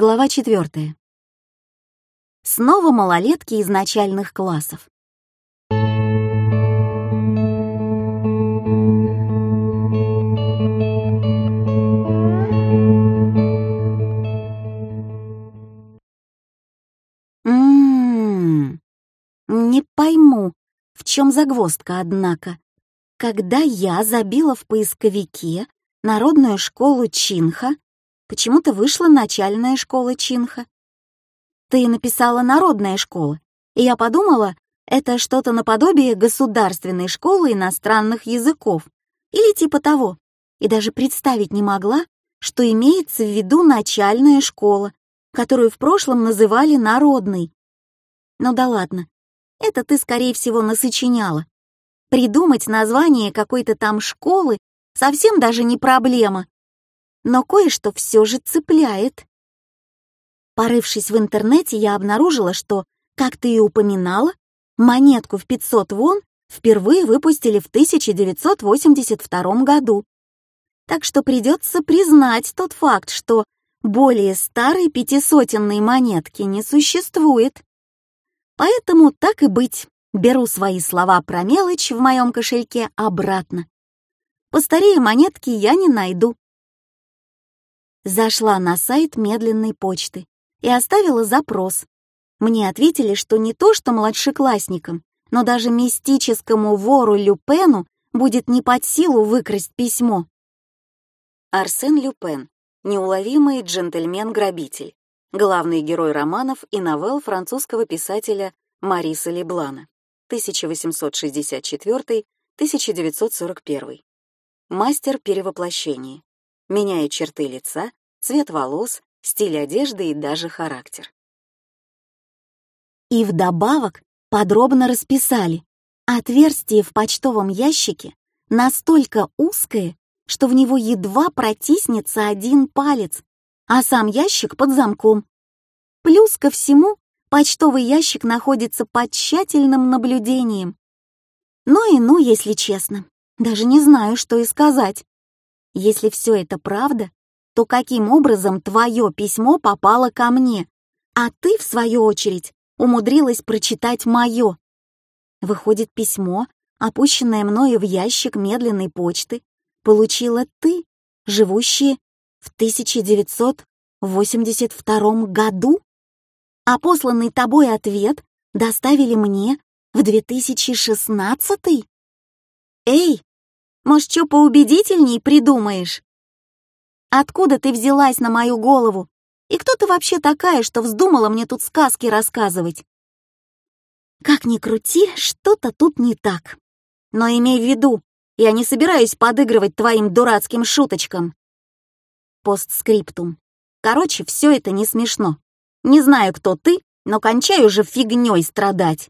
Глава 4. Снова малолетки из начальных классов. Ммм, не пойму, в чем загвоздка, однако. Когда я забила в поисковике народную школу Чинха, почему-то вышла начальная школа Чинха. Ты написала «народная школа», и я подумала, это что-то наподобие государственной школы иностранных языков или типа того, и даже представить не могла, что имеется в виду начальная школа, которую в прошлом называли народной. Ну да ладно, это ты, скорее всего, насочиняла. Придумать название какой-то там школы совсем даже не проблема. Но кое-что все же цепляет. Порывшись в интернете, я обнаружила, что, как ты и упоминала, монетку в 500 вон впервые выпустили в 1982 году. Так что придется признать тот факт, что более старой пятисотенной монетки не существует. Поэтому, так и быть, беру свои слова про мелочь в моем кошельке обратно. Постарее монетки я не найду. Зашла на сайт медленной почты и оставила запрос. Мне ответили, что не то что младшеклассникам, но даже мистическому вору Люпену будет не под силу выкрасть письмо. Арсен Люпен неуловимый джентльмен-грабитель, главный герой романов и новелл французского писателя Мариса Леблана, 1864-1941. Мастер перевоплощения. Меняет черты лица, цвет волос, стиль одежды и даже характер. И вдобавок подробно расписали, отверстие в почтовом ящике настолько узкое, что в него едва протиснется один палец, а сам ящик под замком. Плюс ко всему, почтовый ящик находится под тщательным наблюдением. Ну и ну, если честно, даже не знаю, что и сказать. Если все это правда, то каким образом твое письмо попало ко мне, а ты, в свою очередь, умудрилась прочитать мое? Выходит, письмо, опущенное мною в ящик медленной почты, получила ты, живущая в 1982 году, а посланный тобой ответ доставили мне в 2016? Эй, может, что поубедительней придумаешь? Откуда ты взялась на мою голову? И кто ты вообще такая, что вздумала мне тут сказки рассказывать? Как ни крути, что-то тут не так. Но имей в виду, я не собираюсь подыгрывать твоим дурацким шуточкам. Постскриптум. Короче, все это не смешно. Не знаю, кто ты, но кончай уже фигней страдать.